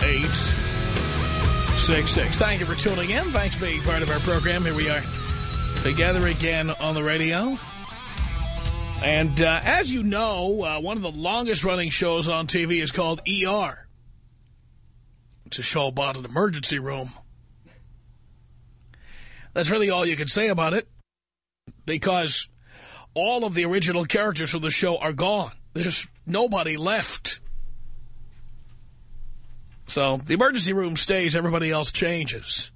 1-800-5800-866. Thank you for tuning in. Thanks for being part of our program. Here we are together again on the radio. And uh, as you know, uh, one of the longest-running shows on TV is called ER. It's a show about an emergency room. That's really all you can say about it, because all of the original characters from the show are gone. There's nobody left. So the emergency room stays, everybody else changes.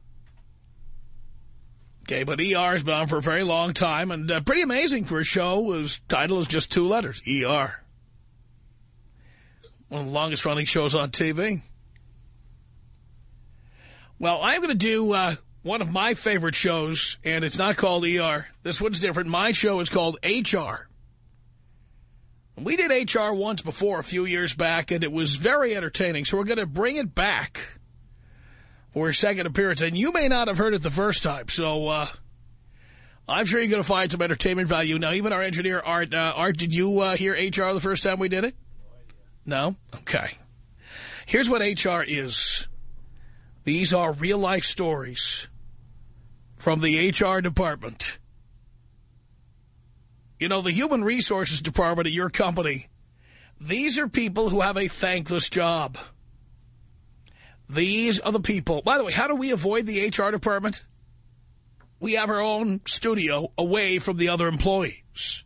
Okay, but ER has been on for a very long time, and uh, pretty amazing for a show whose title is just two letters, ER. One of the longest-running shows on TV. Well, I'm going to do uh, one of my favorite shows, and it's not called ER. This one's different. My show is called HR. We did HR once before, a few years back, and it was very entertaining, so we're going to bring it back for a second appearance. And you may not have heard it the first time, so uh, I'm sure you're going to find some entertainment value. Now, even our engineer, Art, uh, Art did you uh, hear HR the first time we did it? No? Okay. Here's what HR is. These are real-life stories from the HR department. You know, the human resources department at your company, these are people who have a thankless job. These are the people. By the way, how do we avoid the HR department? We have our own studio away from the other employees.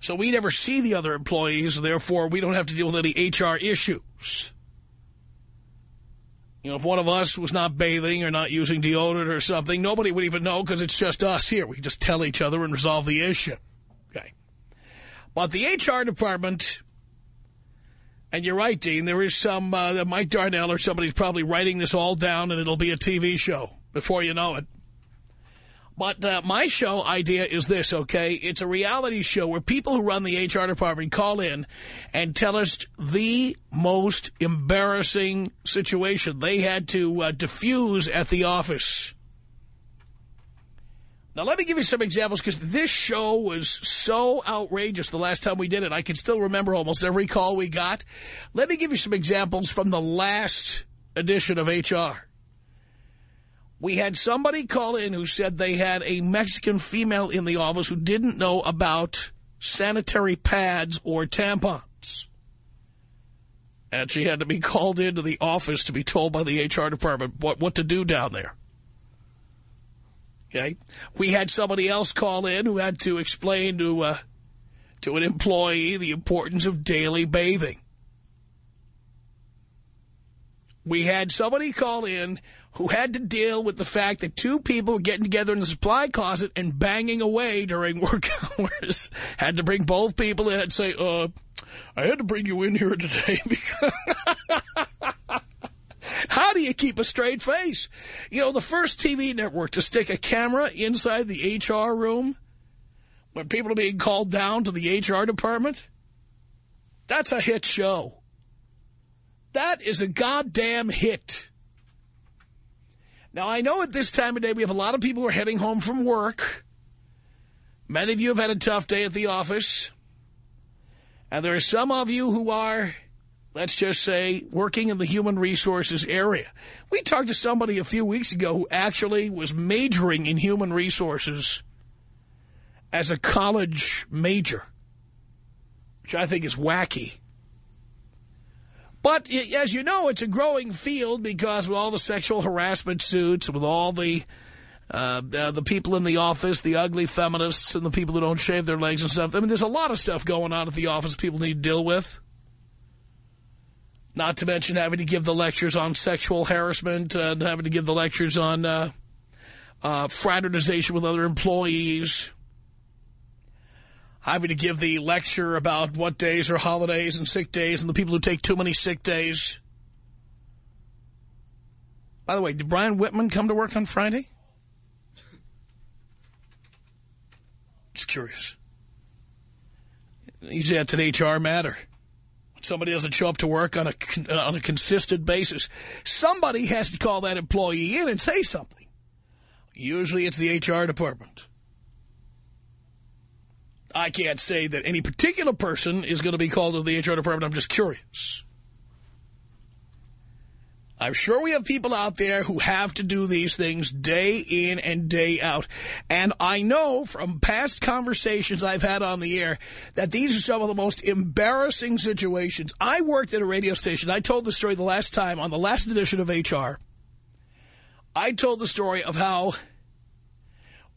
So we never see the other employees, therefore we don't have to deal with any HR issues. You know, if one of us was not bathing or not using deodorant or something, nobody would even know because it's just us here. We just tell each other and resolve the issue. But the HR department, and you're right, Dean, there is some, uh, Mike Darnell or somebody's probably writing this all down and it'll be a TV show before you know it. But uh, my show idea is this, okay? It's a reality show where people who run the HR department call in and tell us the most embarrassing situation they had to uh, diffuse at the office. Now, let me give you some examples, because this show was so outrageous the last time we did it. I can still remember almost every call we got. Let me give you some examples from the last edition of HR. We had somebody call in who said they had a Mexican female in the office who didn't know about sanitary pads or tampons. And she had to be called into the office to be told by the HR department what, what to do down there. Okay. We had somebody else call in who had to explain to, uh, to an employee the importance of daily bathing. We had somebody call in who had to deal with the fact that two people were getting together in the supply closet and banging away during work hours. had to bring both people in and say, uh, I had to bring you in here today because... How do you keep a straight face? You know, the first TV network to stick a camera inside the HR room when people are being called down to the HR department, that's a hit show. That is a goddamn hit. Now, I know at this time of day we have a lot of people who are heading home from work. Many of you have had a tough day at the office. And there are some of you who are let's just say, working in the human resources area. We talked to somebody a few weeks ago who actually was majoring in human resources as a college major, which I think is wacky. But as you know, it's a growing field because with all the sexual harassment suits, with all the uh, uh, the people in the office, the ugly feminists and the people who don't shave their legs and stuff. I mean, there's a lot of stuff going on at the office people need to deal with. Not to mention having to give the lectures on sexual harassment and having to give the lectures on uh, uh, fraternization with other employees. Having to give the lecture about what days are holidays and sick days and the people who take too many sick days. By the way, did Brian Whitman come to work on Friday? Just curious. Usually that's an HR matter. Somebody doesn't show up to work on a, on a consistent basis, somebody has to call that employee in and say something. Usually it's the HR department. I can't say that any particular person is going to be called to the HR department. I'm just curious. I'm sure we have people out there who have to do these things day in and day out. And I know from past conversations I've had on the air that these are some of the most embarrassing situations. I worked at a radio station. I told the story the last time on the last edition of HR. I told the story of how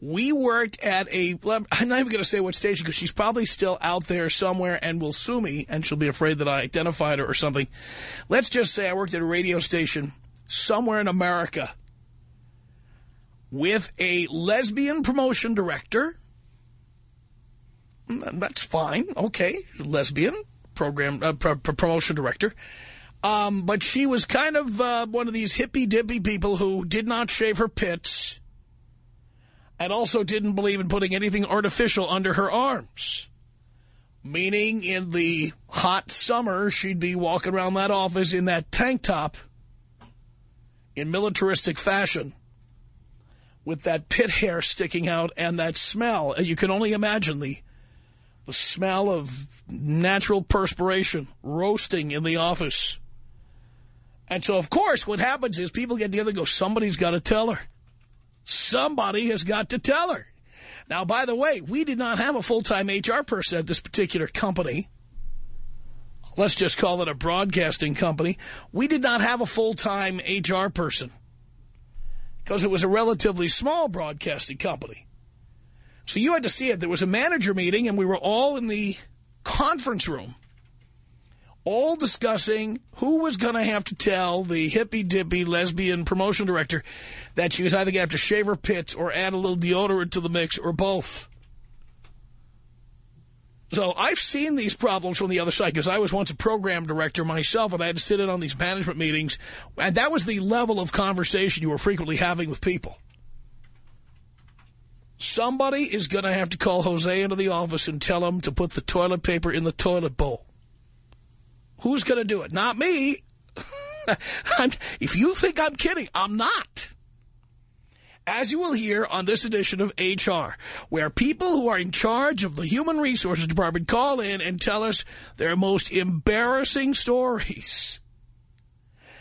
we worked at a, I'm not even going to say what station because she's probably still out there somewhere and will sue me and she'll be afraid that I identified her or something. Let's just say I worked at a radio station somewhere in America with a lesbian promotion director. Mm, that's fine. Okay. Lesbian program uh, pr promotion director. Um, but she was kind of uh, one of these hippy-dippy people who did not shave her pits and also didn't believe in putting anything artificial under her arms. Meaning in the hot summer, she'd be walking around that office in that tank top in militaristic fashion with that pit hair sticking out and that smell. You can only imagine the the smell of natural perspiration roasting in the office. And so, of course, what happens is people get together and go, somebody's got to tell her. Somebody has got to tell her. Now, by the way, we did not have a full-time HR person at this particular company. Let's just call it a broadcasting company. We did not have a full-time HR person because it was a relatively small broadcasting company. So you had to see it. There was a manager meeting, and we were all in the conference room all discussing who was going to have to tell the hippy-dippy lesbian promotion director that she was either going to have to shave her pits or add a little deodorant to the mix or both. So I've seen these problems from the other side because I was once a program director myself and I had to sit in on these management meetings. And that was the level of conversation you were frequently having with people. Somebody is going to have to call Jose into the office and tell him to put the toilet paper in the toilet bowl. Who's going to do it? Not me. if you think I'm kidding, I'm not. As you will hear on this edition of HR, where people who are in charge of the Human Resources Department call in and tell us their most embarrassing stories.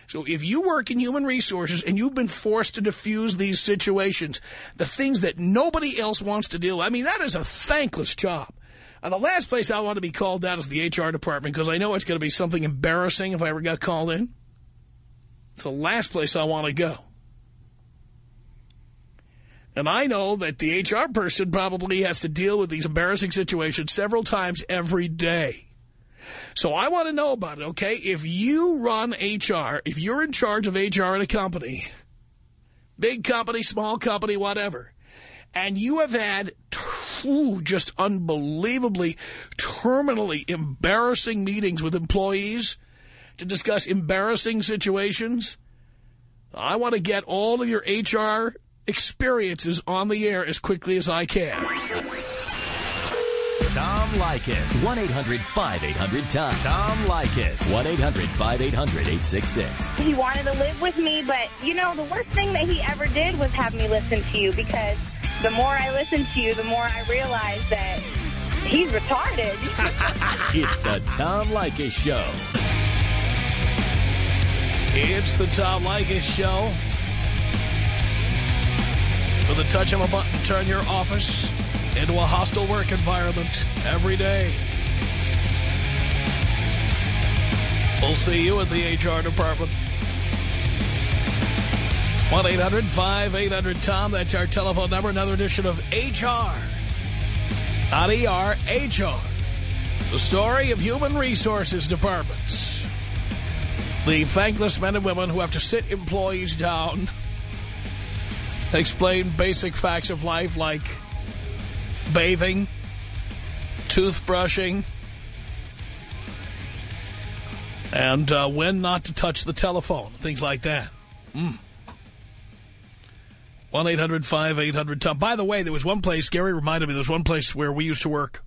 So if you work in human resources and you've been forced to diffuse these situations, the things that nobody else wants to do, I mean, that is a thankless job. Uh, the last place I want to be called out is the HR department because I know it's going to be something embarrassing if I ever got called in. It's the last place I want to go. And I know that the HR person probably has to deal with these embarrassing situations several times every day. So I want to know about it, okay? If you run HR, if you're in charge of HR at a company, big company, small company, whatever, and you have had ooh, just unbelievably, terminally embarrassing meetings with employees to discuss embarrassing situations. I want to get all of your HR experiences on the air as quickly as I can. Tom Leykis. 1-800-5800-TOM. Tom Leykis. 1-800-5800-866. He wanted to live with me, but, you know, the worst thing that he ever did was have me listen to you because the more I listen to you, the more I realize that he's retarded. it's the Tom Leykis Show. It's the Tom Leykis Show. With a touch of a button, turn your office into a hostile work environment every day. We'll see you at the HR department. 1-800-5800-TOM. That's our telephone number. Another edition of HR. Not ER, HR. The story of human resources departments. The thankless men and women who have to sit employees down explain basic facts of life like bathing, toothbrushing, and uh, when not to touch the telephone, things like that. Mm. 1-800-5800-TOM. By the way, there was one place, Gary reminded me, there was one place where we used to work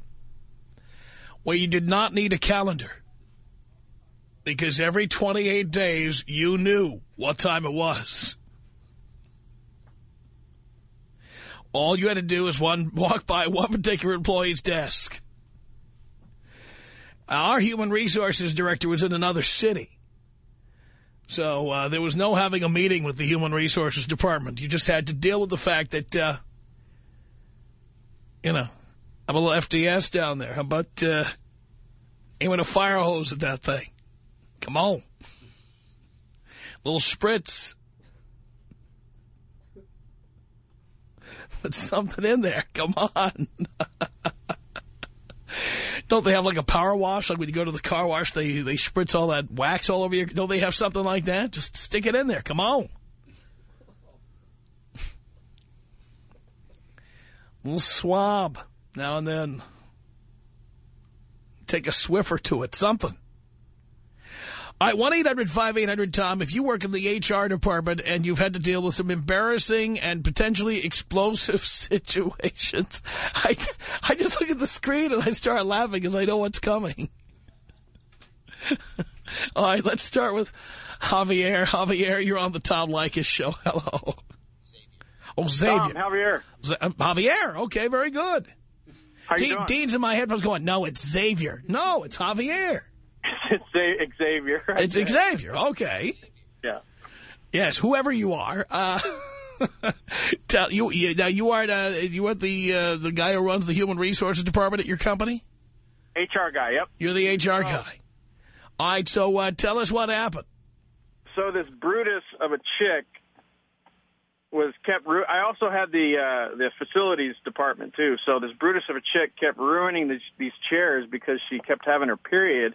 where you did not need a calendar because every 28 days you knew what time it was. All you had to do is one walk by one particular employee's desk. Our human resources director was in another city. So uh, there was no having a meeting with the human resources department. You just had to deal with the fact that, uh, you know, I'm a little FDS down there. How about uh, aiming a fire hose at that thing? Come on. Little spritz. Put something in there. Come on. Don't they have like a power wash? Like when you go to the car wash, they, they spritz all that wax all over you. Don't they have something like that? Just stick it in there. Come on. Little swab now and then. Take a Swiffer to it. Something. All right, 1-800-5800-TOM. If you work in the HR department and you've had to deal with some embarrassing and potentially explosive situations, I, I just look at the screen and I start laughing because I know what's coming. All right, let's start with Javier. Javier, you're on the Tom Leykis show. Hello. Oh, Xavier. Tom, Javier. Z uh, Javier. Okay, very good. How you Dean, doing? Dean's in my headphones going, no, it's Xavier. No, it's Javier. it's Xa- Xavier. It's Xavier. Okay. Yeah. Yes, whoever you are. Uh, tell you, you now you are uh, you are the uh, the guy who runs the human resources department at your company. HR guy, yep. You're the HR guy. All right, so uh, tell us what happened. So this Brutus of a chick was kept. Ru- I also had the uh, the facilities department too. So this Brutus of a chick kept ruining these, these chairs because she kept having her period.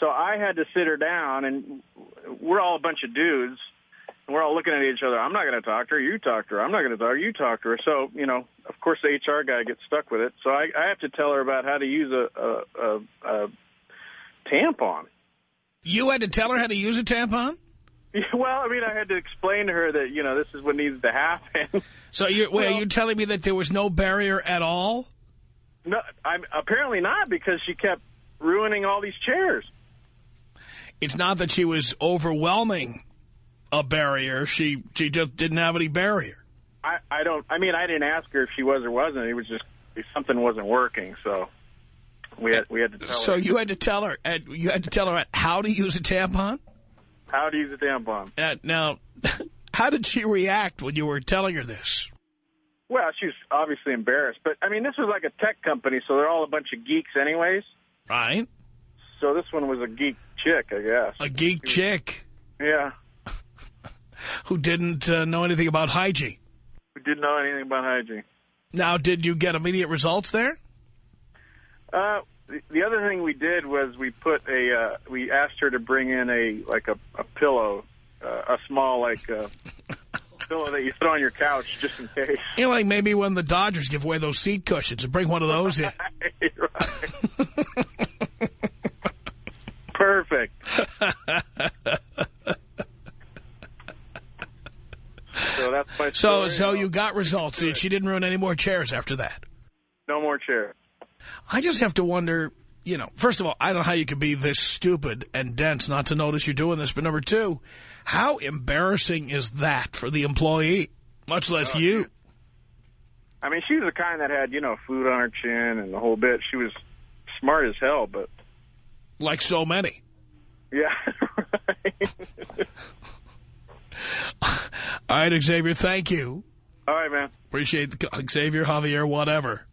So I had to sit her down, and we're all a bunch of dudes. And we're all looking at each other. I'm not going to talk to her. You talk to her. I'm not going to talk to her. You talk to her. So, you know, of course, the HR guy gets stuck with it. So I, I have to tell her about how to use a, a, a, a tampon. You had to tell her how to use a tampon. Yeah, Well, I mean, I had to explain to her that, you know, this is what needs to happen. So you're, wait, are you telling me that there was no barrier at all? no, I'm apparently not because she kept ruining all these chairs. It's not that she was overwhelming a barrier. She she just didn't have any barrier. I, I don't, I mean, I didn't ask her if she was or wasn't. It was just something wasn't working. So we had, we had to tell So her you had to tell her, and you had to tell her how to use a tampon. how to use a tampon. Uh, now, how did she react when you were telling her this? Well, she was obviously embarrassed. But, I mean, this was like a tech company, so they're all a bunch of geeks anyways. Right, So this one was a geek chick, I guess. a geek chick Yeah. who didn't uh, know anything about hygiene. Who didn't know anything about hygiene. Now, did you get immediate results there? Uh, the- the other thing we did was we put a, uh, we asked her to bring in a, like a, a pillow, uh, a small, like, uh, pillow that you put on your couch just in case. You know, like maybe when the Dodgers give away those seat cushions, bring one of those in. right. Perfect. So that's my So, story. so you got results. She didn't ruin any more chairs after that. no more chairs. I just have to wonder, you know, first of all, I don't know how you could be this stupid and dense not to notice you're doing this. But number two, how embarrassing is that for the employee, much less oh, you? I mean, she was the kind that had you know food on her chin and the whole bit. She was smart as hell, but Like so many. yeah. right. All right, Xavier, thank you. All right, man. Appreciate the Xavier, Javier, whatever.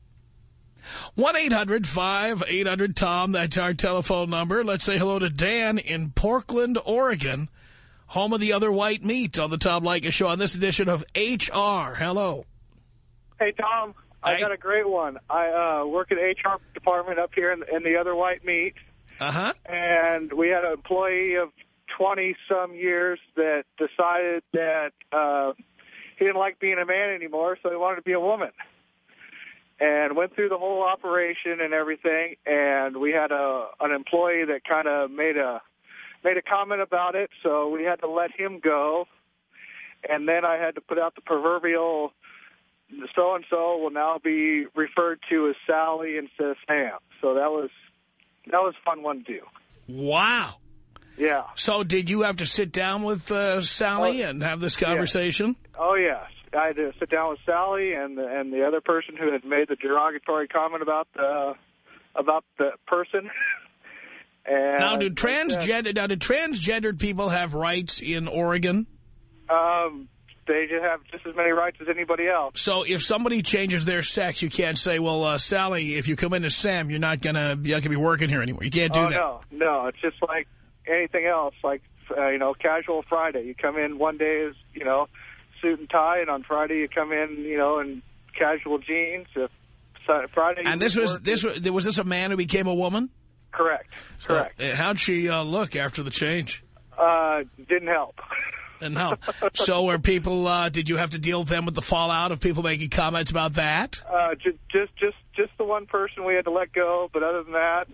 1-800-5800-TOM. That's our telephone number. Let's say hello to Dan in Portland, Oregon, home of the other white meat on the Tom Leykis show on this edition of HR. Hello. Hey, Tom. I Hey. got a great one. I uh, work in the HR department up here in, in the other white meat, Uh-huh. and we had an employee of 20-some years that decided that uh, he didn't like being a man anymore, so he wanted to be a woman. And went through the whole operation and everything, and we had a an employee that kind of made a made a comment about it, so we had to let him go. And then I had to put out the proverbial so and so will now be referred to as Sally instead of Sam. So that was that was a fun one to do. Wow. Yeah. So did you have to sit down with uh, Sally Oh, and have this conversation? Oh yes. I had to sit down with Sally and the, and the other person who had made the derogatory comment about the about the person. And Now, do like I said, transgender now do transgendered people have rights in Oregon? Um, they just have just as many rights as anybody else. So if somebody changes their sex, you can't say, "Well, uh, Sally, if you come in as Sam, you're not you're not gonna be working here anymore." You can't do oh that. no, no, it's just like anything else. Like uh, you know, casual Friday. You come in one day as you know, suit and tie, and on Friday you come in, you know, in casual jeans. If Friday, And this was this was was this a man who became a woman? correct, correct. Uh, how'd she uh, look after the change? Uh, didn't help. And how? so were people? Uh, did you have to deal with them with the fallout of people making comments about that? Uh, just, just, just, just the one person we had to let go. But other than that,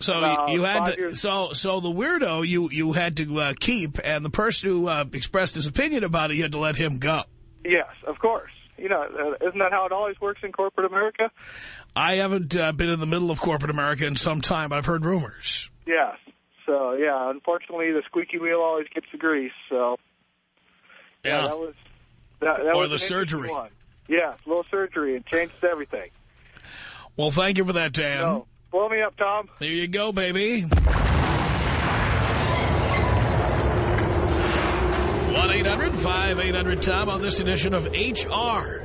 So you had to. years- So so the weirdo you you had to uh, keep, and the person who uh, expressed his opinion about it, you had to let him go. yes, of course. You know, uh, isn't that how it always works in corporate America? I haven't uh, been in the middle of corporate America in some time. I've heard rumors. Yes. So yeah, unfortunately, the squeaky wheel always gets the grease. So yeah, that was that, that Or was the surgery. One. Yeah, a little surgery. It changes everything. Well, thank you for that, Dan. Blow me up, Tom. There you go, baby. 1-800-5800-TOM on this edition of HR.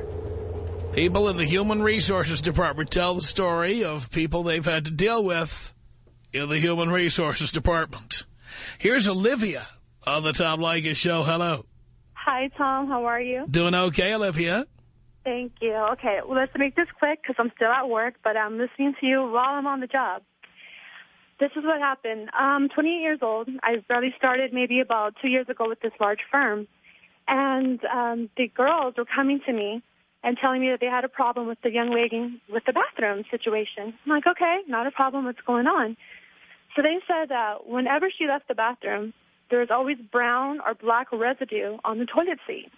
People in the Human Resources Department tell the story of people they've had to deal with in the Human Resources Department. Here's Olivia on the Tom Leykis Show. Hello. Hi, Tom. How are you? Doing okay, Olivia? Thank you. Okay, well, let's make this quick because I'm still at work, but I'm listening to you while I'm on the job. This is what happened. I'm 28 years old. I barely started maybe about two years ago with this large firm. And um, the girls were coming to me and telling me that they had a problem with the young lady with the bathroom situation. I'm like, okay, not a problem. What's going on? So they said that whenever she left the bathroom, there was always brown or black residue on the toilet seat.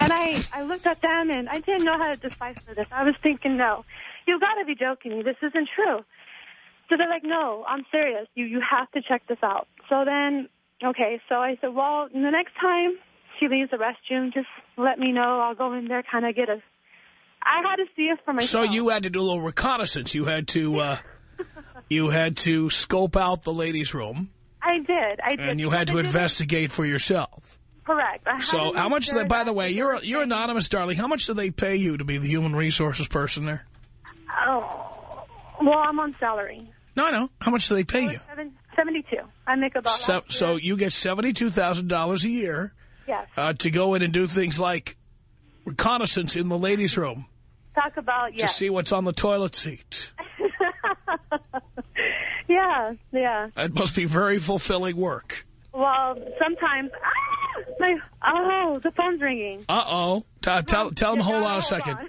And I, I looked at them, and I didn't know how to decipher this. I was thinking, no, you've got to be joking me. This isn't true. So they're like, no, I'm serious. You, you have to check this out. So then, okay, so I said, well, the next time she leaves the restroom, just let me know. I'll go in there, kind of get a... I had to see it for myself. So you had to do a little reconnaissance. You had to, uh, you had to scope out the ladies' room, I did. I did. and you had to I did it- investigate for yourself. Correct. So how much, do they, by the way, you're you're anonymous, darling. How much do they pay you to be the human resources person there? Oh, well, I'm on salary. No, I know. How much do they pay you? Seven, 72. I make about... So, so you get $72,000 a year Yes. uh, to go in and do things like reconnaissance in the ladies' room Talk about, to yes. see what's on the toilet seat. yeah, yeah. That must be very fulfilling work. Well, sometimes... Ah, my, oh, the phone's ringing. Uh-oh. Tell, tell, tell them, hold on a second. on.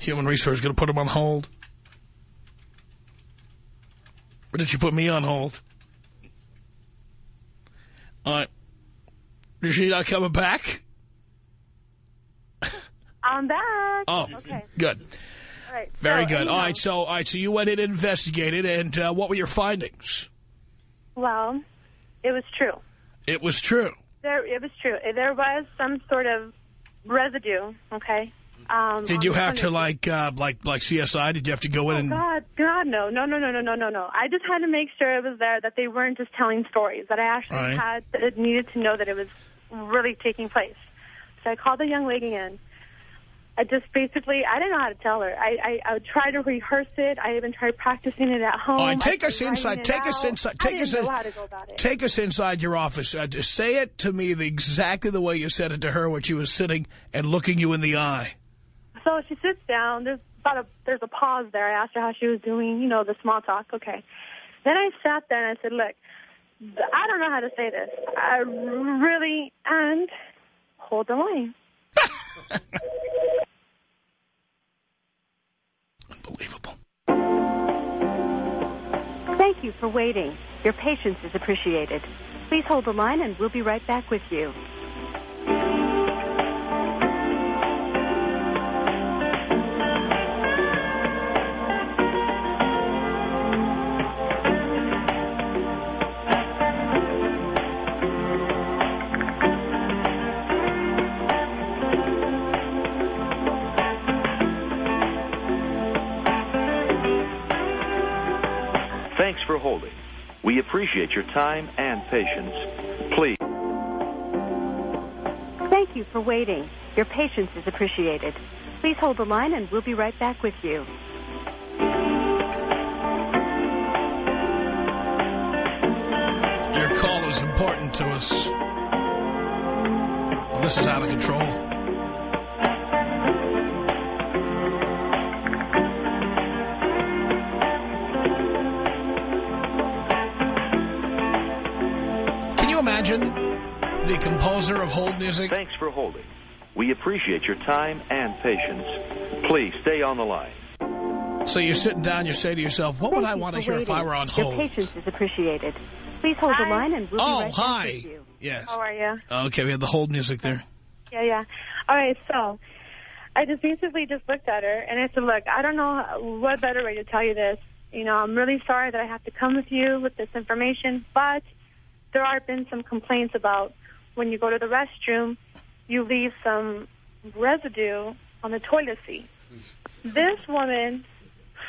Human resource going to put them on hold. Or did you put me on hold? All right. Is she not coming back? I'm back. Oh, Okay. good. Right. Very So, good. All right, so all right, so you went in and investigated, and uh, what were your findings? Well, it was true. It was true. There, it was true. There was some sort of residue. Okay. Um, Did you have to like uh, like like CSI? Did you have to go in Oh and God, God, no, no, no, no, no, no, no, no. I just had to make sure it was there that they weren't just telling stories. That I actually Right. had that it needed to know that it was really taking place. So I called the young lady in, I just basically, I didn't know how to tell her. I, I, I would try to rehearse it. I even tried practicing it at home. All right, take us inside. Take us inside. Take us in. how to go about it. Take us inside your office. Uh, just say it to me the, exactly the way you said it to her when she was sitting and looking you in the eye. So she sits down. There's about a there's a pause there. I asked her how she was doing. You know, the small talk. Okay. Then I sat there and I said, "Look, I don't know how to say this. I really and hold the line." Unbelievable. Thank you for waiting. Your patience is appreciated. Please hold the line and we'll be right back with you. Appreciate your time and patience. Please. Thank you for waiting. Your patience is appreciated. Please hold the line and we'll be right back with you. Your call is important to us. This is out of control. Composer of hold music? Thanks for holding. We appreciate your time and patience. Please stay on the line. So you're sitting down, you say to yourself, what would I want to for hear if I were on hold? Your hold? patience is appreciated. Please hold the line and we'll be Oh, right hi. back with you. Yes. How are you? Okay, we have the hold music there. Yeah, yeah. All right, so I just basically just looked at her and I said, look, I don't know what better way to tell you this. You know, I'm really sorry that I have to come with you with this information, but there have been some complaints about when you go to the restroom, you leave some residue on the toilet seat. This woman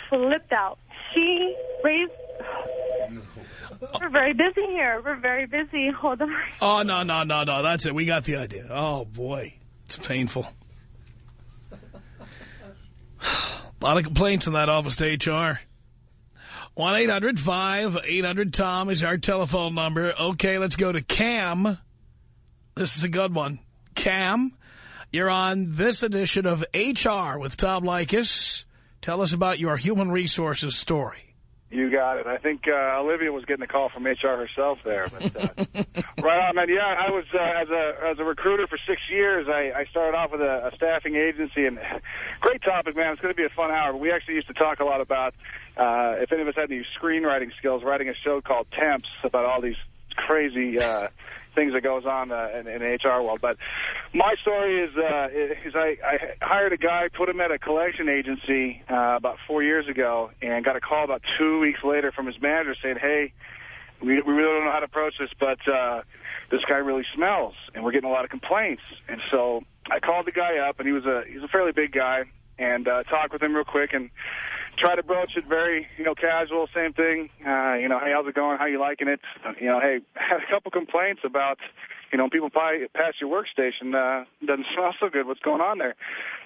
flipped out. She raised... We're very busy here. We're very busy. Hold on. Oh, no, no, no, no. That's it. We got the idea. Oh, boy. It's painful. A lot of complaints in that office to HR. 1-800-5800-TOM is our telephone number. Okay, let's go to Cam. This is a good one. Cam, you're on this edition of HR with Tom Leykis. Tell us about your human resources story. You got it. I think uh, Olivia was getting a call from HR herself there. But, uh, right on, man. Yeah, I was uh, as a as a recruiter for six years. I, I started off with a, a staffing agency, and great topic, man. It's going to be a fun hour. But we actually used to talk a lot about uh, if any of us had any screenwriting skills, writing a show called Temps about all these crazy uh, things that goes on uh, in, in the HR world. But my story is uh, is I, I hired a guy, put him at a collection agency uh, about four years ago, and got a call about two weeks later from his manager saying, "Hey, we, we really don't know how to approach this, but uh, this guy really smells, and we're getting a lot of complaints." And so I called the guy up, and he was a he's a fairly big guy, and uh, talked with him real quick and try to broach it very, you know, casual, same thing. Uh, you know, hey, how's it going? How you liking it? You know, hey, had a couple complaints about, you know, people pi- pass your workstation, uh, doesn't smell so good. What's going on there?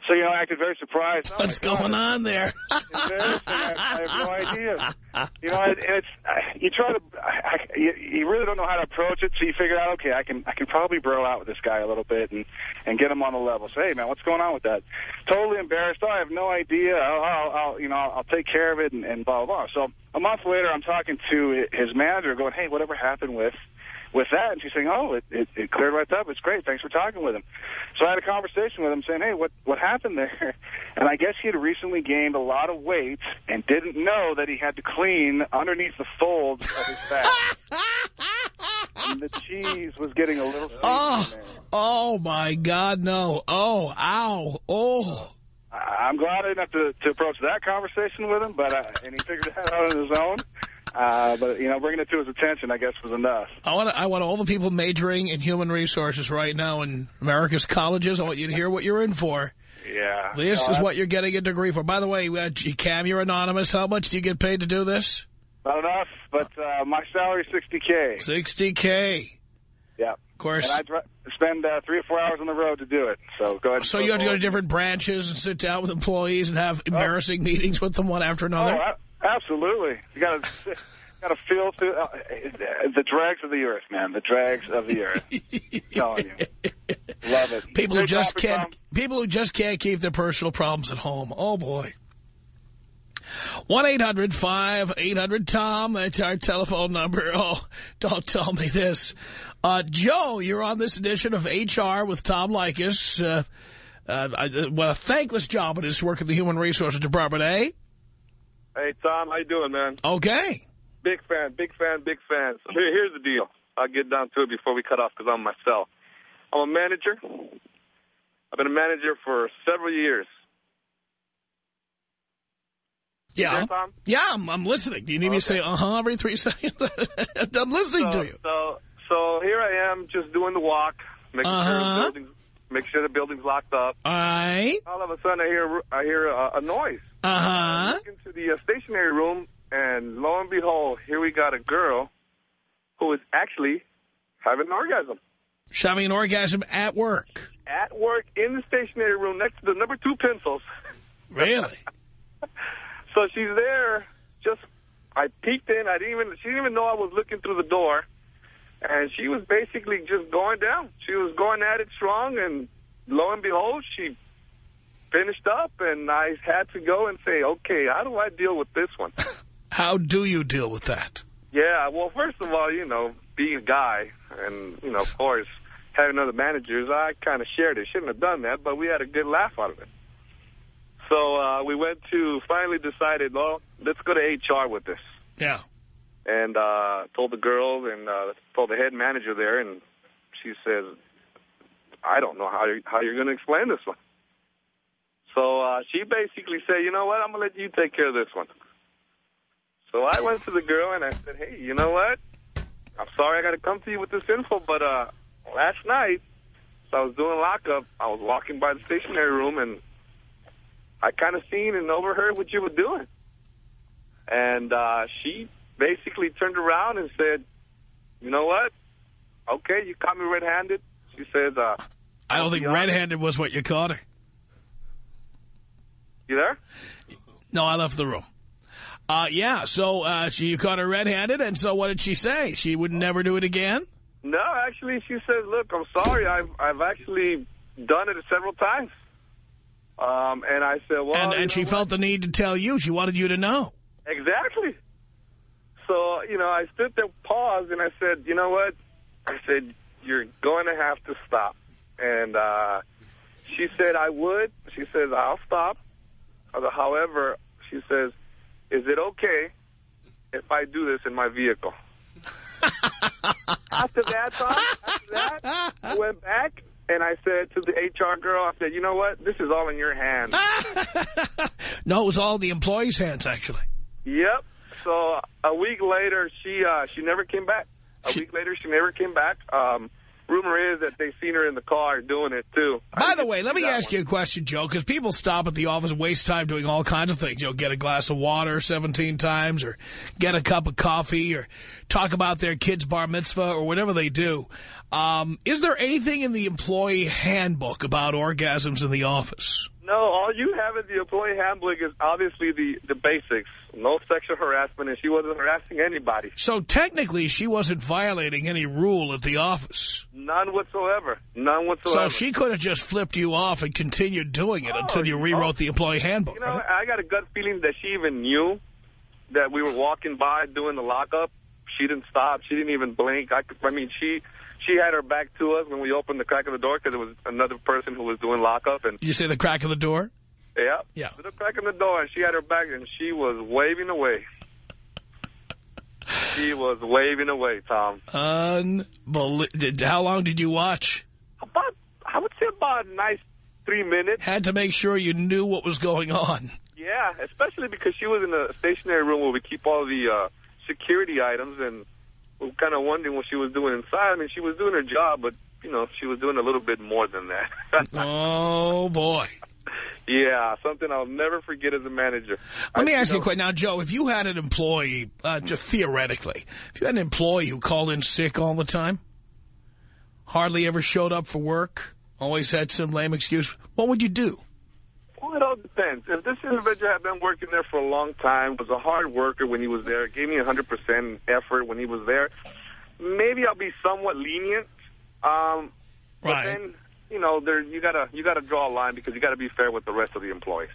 So, you know, I acted very surprised. Oh, What's my God, going on there? I, I have no idea. You know, and it's I- you try to I, I, you, you really don't know how to approach it, so you figure out okay, I can I can probably bro out with this guy a little bit and and get him on the level. Say, hey man, what's going on with that? Totally embarrassed. Oh, I have no idea. I'll, I'll, I'll you know I'll, I'll take care of it and, and blah blah blah. So a month later, I'm talking to his manager, going, hey, whatever happened with with that? And she's saying, oh, it, it, it cleared right up. It's great. Thanks for talking with him. So I had a conversation with him saying, hey, what, what happened there? And I guess he had recently gained a lot of weight and didn't know that he had to clean underneath the folds of his back. and the cheese was getting a little Oh, oh my God, no. Oh, ow. Oh. I'm glad I didn't have to, to approach that conversation with him, but uh, and he figured that out on his own. Uh, but, you know, bringing it to his attention, I guess, was enough. I want I want all the people majoring in human resources right now in America's colleges. I want you to hear what you're in for. Yeah. This No, is what you're getting a degree for. By the way, uh, Cam, you're anonymous. How much do you get paid to do this? Not enough, but uh, my salary is 60K. 60K. Yeah. Of course. And I spend uh, three or four hours on the road to do it. So go ahead. So you have to go to different branches and sit down with employees and have embarrassing meetings with them one after Oh, another? a- absolutely. You got to got to feel through uh, the drags of the earth, man. The drags of the earth. telling you. Love it. People who just can't Tom. people who just can't keep their personal problems at home. Oh boy. 1-800-5800-TOM. That's our telephone number. Oh, don't tell me this. Uh, Joe, you're on this edition of HR with Tom Leykis. Uh, uh, what a thankless job it is to work in the Human Resources Department, eh? Hey, Tom, how you doing, man? Okay. Big fan, big fan, big fan. So here, here's the deal. I'll get down to it before we cut off because I'm myself. I'm a manager. I've been a manager for several years. Yeah. there, Tom? Yeah, I'm, I'm listening. Do you need me to say uh-huh every three seconds? I'm listening so, to you. So, so here I am, just doing the walk, making sure Uh-huh. the building's, make sure the building's locked up. All right. All of a sudden, I hear I hear a, a noise. Uh-huh. look into the uh, stationary room, and lo and behold, here we got a girl who is actually having an orgasm She's having an orgasm at work. at work in the stationary room next to the number two pencils. Really? So she's there. Just I peeked in. I didn't even. She didn't even know I was looking through the door, and she was basically just going down. She was going at it strong, and lo and behold, she finished up, and I had to go and say, okay, how do I deal with this one? How do you deal with that? Yeah, well, first of all, you know, being a guy, and, you know, of course, having other managers, I kind of shared it. Shouldn't have done that, but we had a good laugh out of it. So uh, we went to, finally decided, well, let's go to HR with this. Yeah. And uh, told the girls and uh, told the head manager there, and she says, I don't know how you're, how you're going to explain this one. So uh, she basically said, you know what, I'm going to let you take care of this one. So I went to the girl and I said, hey, you know what? I'm sorry I got to come to you with this info, but uh, last night, so I was doing lockup, I was walking by the stationary room and I kind of seen and overheard what you were doing. And uh, she basically turned around and said, you know what? Okay, you caught me red-handed. She says, uh, I don't think red-handed was what you caught her. You there? No, I left the room. Uh, yeah, so uh, she, you caught her red-handed, and so what did she say? She would never do it again? No, actually, she says, look, I'm sorry. I've, I've actually done it several times. Um, and I said, well, and and she know felt the need to tell you. She wanted you to know. Exactly. So, you know, I stood there, paused, and I said, you know what? I said, you're going to have to stop. And uh, she said, I would. She says, I'll stop. However, she says, is it okay if I do this in my vehicle? after that, Tom, after that, I went back and I said to the HR girl, I said, you know what? This is all in your hands. no, it was all the employee's hands, actually. Yep. So a week later, she uh, she never came back. A She- week later, she never came back. Um, rumor is that they've seen her in the car doing it too. By the way, let me ask one. you a question, Joe, because people stop at the office and waste time doing all kinds of things. You know, get a glass of water 17 times or get a cup of coffee or talk about their kid's bar mitzvah or whatever they do. Um, is there anything in the employee handbook about orgasms in the office? No, all you have in the employee handbook is obviously the the basics. No sexual harassment, and she wasn't harassing anybody. So technically, she wasn't violating any rule at the office. None whatsoever. None whatsoever. So she could have just flipped you off and continued doing it Oh, until you oh. rewrote the employee handbook. You know, right? I got a gut feeling that she even knew that we were walking by doing the lockup. She didn't stop. She didn't even blink. I, could, I mean, she she had her back to us when we opened the crack of the door because it was another person who was doing lockup. And You say the crack of the door? Yeah, Yeah. the crack in the door, and she had her back, and she was waving away. She was waving away, Tom. Unbelievable. How long did you watch? About, I would say about a nice three minutes. Had to make sure you knew what was going on. Yeah, especially because she was in a stationary room where we keep all the uh, security items, and we were kind of wondering what she was doing inside. I mean, she was doing her job, but, you know, she was doing a little bit more than that. Oh, boy. Yeah, something I'll never forget as a manager. Let me ask you a know, question. Now, Joe, if you had an employee, uh, just theoretically, if you had an employee who called in sick all the time, hardly ever showed up for work, always had some lame excuse, what would you do? Well, it all depends. If this individual had been working there for a long time, was a hard worker when he was there, gave me 100% effort when he was there, maybe I'll be somewhat lenient. Um, but Right. then, you know, there you gotta you gotta draw a line because you gotta be fair with the rest of the employees.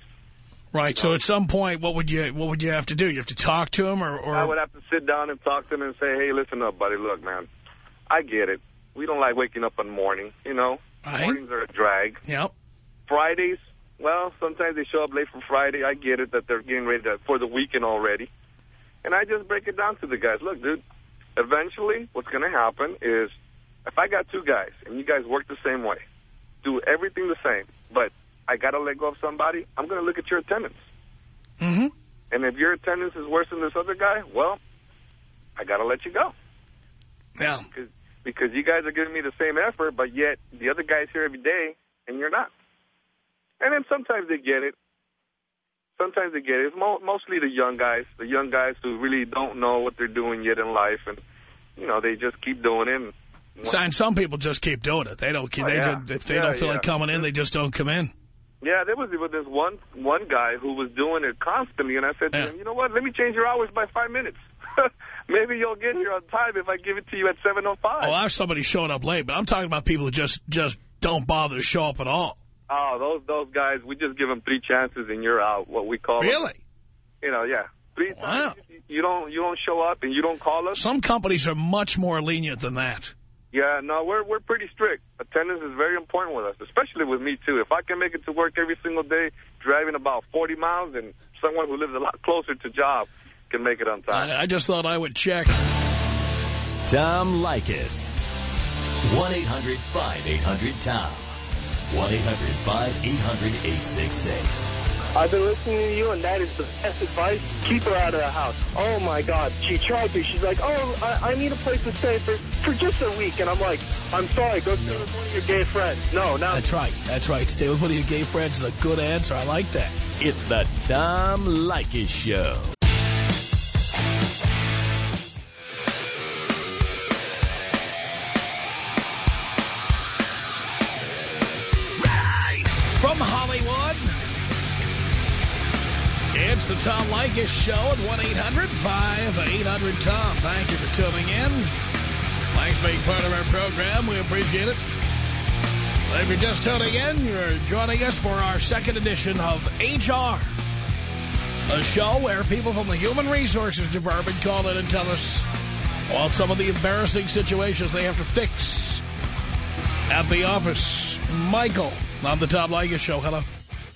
Right. So at some point, what would you what would you have to do? You have to talk to him, or, or I would have to sit down and talk to him and say, hey, listen up, buddy. Look, man, I get it. We don't like waking up in the morning, you know. Right. Mornings are a drag. Yep. Fridays, well, sometimes they show up late for Friday. I get it that they're getting ready to, for the weekend already. And I just break it down to the guys. Look, dude, eventually what's going to happen is if I got two guys and you guys work the same way, do everything the same, but I got to let go of somebody, I'm going to look at your attendance. Mm-hmm. And if your attendance is worse than this other guy, well, I got to let you go. Yeah. Because because you guys are giving me the same effort, but yet the other guy's here every day and you're not. And then sometimes they get it. Sometimes they get it. It's mo mostly the young guys, the young guys who really don't know what they're doing yet in life, and you know they just keep doing it. And And some people just keep doing it. They don't. Oh, they yeah. just, if they Yeah, don't feel yeah. like coming in, they just don't come in. Yeah, there was even this one one guy who was doing it constantly, and I said to him, you know what? Let me change your hours by five minutes. Maybe you'll get here on time if I give it to you at 7.05. Oh, I have somebody showing up late, but I'm talking about people who just just don't bother to show up at all. Oh, those those guys, we just give them three chances and you're out. What we call them. Really? You know, yeah, three Wow. times. You don't you don't show up and you don't call us. Some companies are much more lenient than that. Yeah, no, we're we're pretty strict. Attendance is very important with us, especially with me too. If I can make it to work every single day, driving about 40 miles, and someone who lives a lot closer to job can make it on time. I, I just thought I would check. Tom Leykis. 1-800-5800-TOM. 1-800-5800-866. I've been listening to you, and that is the best advice. Keep her out of the house. Oh, my God. She tried to. She's like, oh, I, I need a place to stay for, for just a week. And I'm like, I'm sorry. Go stay with one of your gay friends. No, now. That's right. That's right. Stay with one of your gay friends is a good answer. I like that. It's the Tom Leykis Show. Tom Leykis Show at 1-800-5800-TOM. Thank you for tuning in. Thanks for being part of our program. We appreciate it. If you're just tuning in, you're joining us for our second edition of HR. A show where people from the Human Resources Department call in and tell us about some of the embarrassing situations they have to fix at the office. Michael on the Tom Leykis Show. Hello.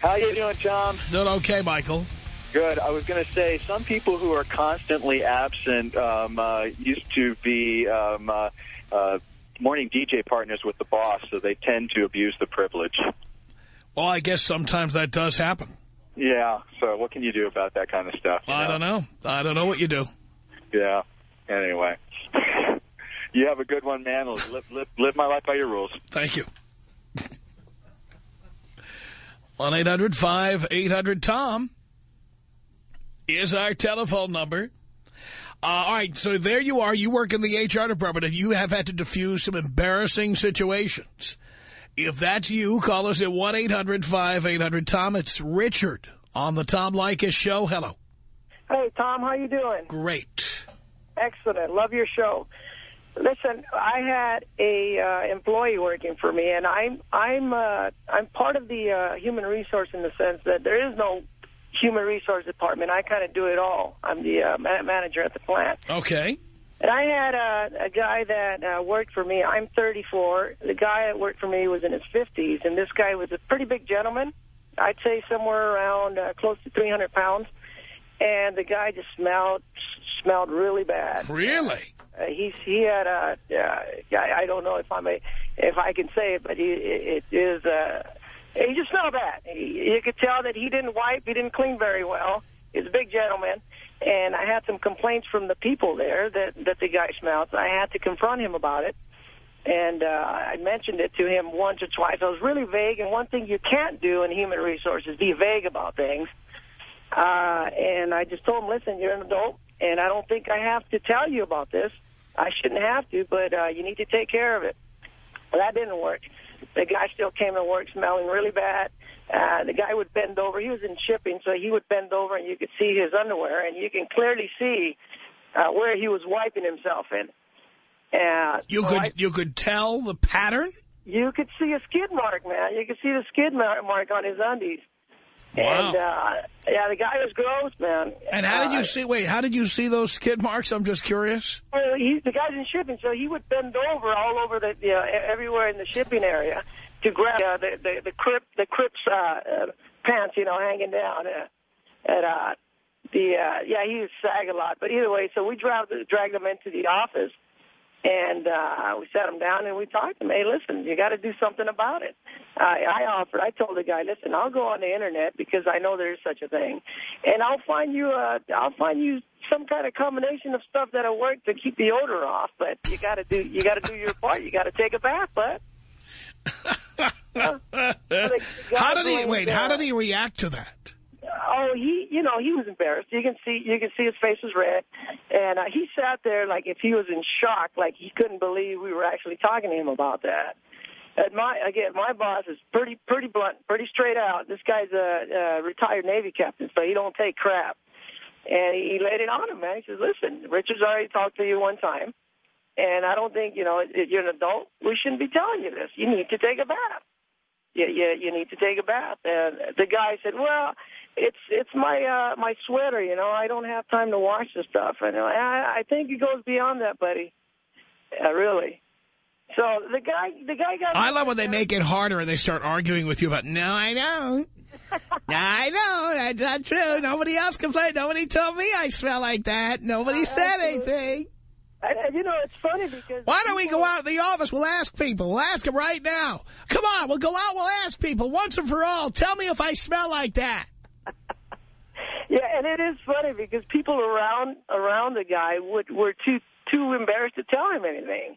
How you doing, Tom? Doing okay, Michael. Good. I was going to say, some people who are constantly absent um, uh, used to be um, uh, uh, morning DJ partners with the boss, so they tend to abuse the privilege. Well, I guess sometimes that does happen. Yeah, so what can you do about that kind of stuff? I know? don't know. I don't know what you do. Yeah. Anyway. you have a good one, man. Live, live, live my life by your rules. Thank you. 1-800-5800-TOM is our telephone number. Uh, all right, so there you are. You work in the HR department, and you have had to diffuse some embarrassing situations. If that's you, call us at 1-800-5800-TOM. It's Richard on the Tom Leykis Show. Hello. Hey, Tom, how you doing? Great. Excellent. Love your show. Listen, I had a uh, employee working for me, and I'm I'm uh, I'm part of the uh, human resource in the sense that there is no human resource department. I kind of do it all. I'm the uh, ma manager at the plant. Okay. And I had a, a guy that uh, worked for me. I'm 34. The guy that worked for me was in his 50s, and this guy was a pretty big gentleman. I'd say somewhere around uh, close to 300 pounds. And the guy just smelled smelled really bad. Really? Uh, he's he had a uh, I, I don't know if I'm a if I can say it, but he it, it is uh, he just smelled bad. You could tell that he didn't wipe, he didn't clean very well. He's a big gentleman, and I had some complaints from the people there that that the guy smelled. I had to confront him about it, and uh, I mentioned it to him once or twice. I was really vague, and one thing you can't do in human resources be vague about things. Uh, and I just told him, listen, you're an adult, and I don't think I have to tell you about this. I shouldn't have to, but uh, you need to take care of it. Well, that didn't work. The guy still came to work smelling really bad. Uh, the guy would bend over. He was in shipping, so he would bend over, and you could see his underwear, and you can clearly see uh, where he was wiping himself in. And You so could I- you could tell the pattern? you could see a skid mark, man. You could see the skid mark on his undies. Wow. And, uh, yeah, the guy was gross, man. And how did Uh, you see, wait, how did you see those skid marks? I'm just curious. Well, he, the guy's in shipping, so he would bend over all over the, you know, everywhere in the shipping area to grab uh, the the the crip the crips uh, uh, pants, you know, hanging down. Uh, and uh, the uh, yeah, he was sag a lot. But either way, so we dragged dragged him into the office, and uh, we sat him down and we talked to him. Hey, listen, you got to do something about it. I, I offered. I told the guy, listen, I'll go on the internet because I know there is such a thing, and I'll find you. Uh, I'll find you some kind of combination of stuff that'll work to keep the odor off. But you got to do. You got to do your part. You got to take a bath, bud. How did he, wait, how did he react to that? Oh, he, you know, he was embarrassed. You can see, you can see his face was red, and uh, he sat there like if he was in shock, like he couldn't believe we were actually talking to him about that. And my, again, my boss is pretty, pretty blunt, pretty straight out. This guy's a, a retired Navy captain, so he don't take crap. And he laid it on him, man. He says, "Listen, Richard's already talked to you one time, and I don't think, you know, if you're an adult, we shouldn't be telling you this. You need to take a bath. You, you, you need to take a bath." And the guy said, "Well." It's it's my uh my sweater you know i don't have time to wash the stuff and i i think it goes beyond that buddy yeah, really so the guy the guy got I love when they make it harder and they start arguing with you about, no, I don't. no, I know. That's not true. Nobody else complained. Nobody told me I smell like that. Nobody said anything. and, you know it's funny because Why don't we go out in the office? We'll ask people. We'll ask them right now. Come on, we'll go out. We'll ask people once and for all. Tell me if I smell like that. Yeah and it is funny because people around around the guy would were too too embarrassed to tell him anything.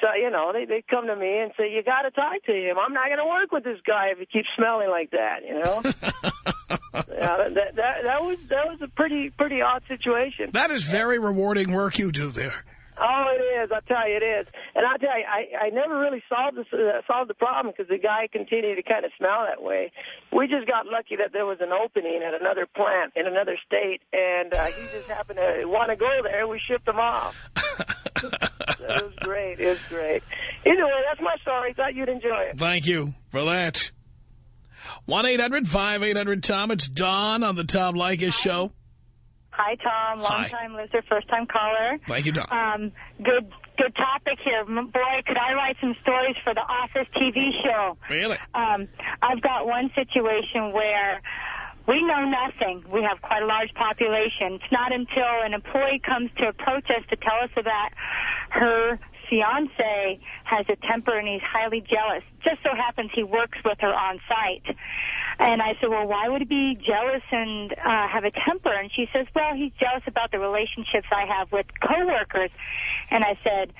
So you know they they come to me and say you got to talk to him. I'm not going to work with this guy if he keeps smelling like that you know? Yeah, that, that that was that was a pretty pretty odd situation. That is very rewarding work you do there. Oh, it is. I tell you, it is. And I tell you, I I never really solved this uh, solved the problem because the guy continued to kind of smell that way. We just got lucky that there was an opening at another plant in another state, and uh, he just happened to want to go there. and We shipped him off. it was great. It was great. Either way, that's my story. Thought you'd enjoy it. Thank you for that. 1-800-5800-TOM. It's Don on the Tom Leykis Show. Hi, Tom. Long-time listener, first time caller. Thank you, Don. Um, good, good topic here. Boy, could I write some stories for the Office TV show? Really? Um, I've got one situation where we know nothing. We have quite a large population. It's not until an employee comes to approach us to tell us about her fiance has a temper and he's highly jealous. Just so happens he works with her on site. And I said, well, why would he be jealous and uh, have a temper? And she says, well, he's jealous about the relationships I have with coworkers. And I said,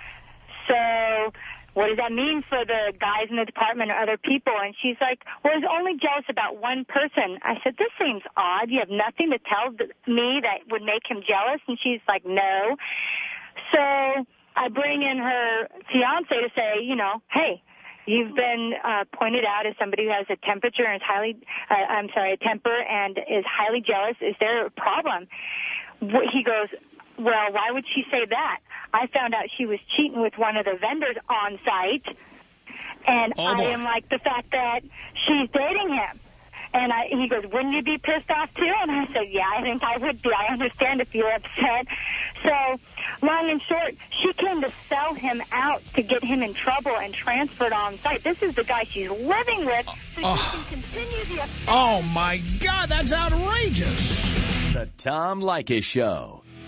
so what does that mean for the guys in the department or other people? And she's like, well, he's only jealous about one person. I said, this seems odd. You have nothing to tell me that would make him jealous? And she's like, no. So I bring in her fiance to say, you know, hey, you've been uh, pointed out as somebody who has a temperature and is highly, uh, I'm sorry, a temper and is highly jealous. Is there a problem? He goes, well, why would she say that? I found out she was cheating with one of the vendors on site, and Oh, I am like the fact that she's dating him. And I, he goes, wouldn't you be pissed off too? And I said, yeah, I think I would be. I understand if you're upset. So, long and short, she came to sell him out to get him in trouble and transferred on site. This is the guy she's living with, so Oh. she ah. can continue the Oh, my God, that's outrageous. The Tom Leykis Show.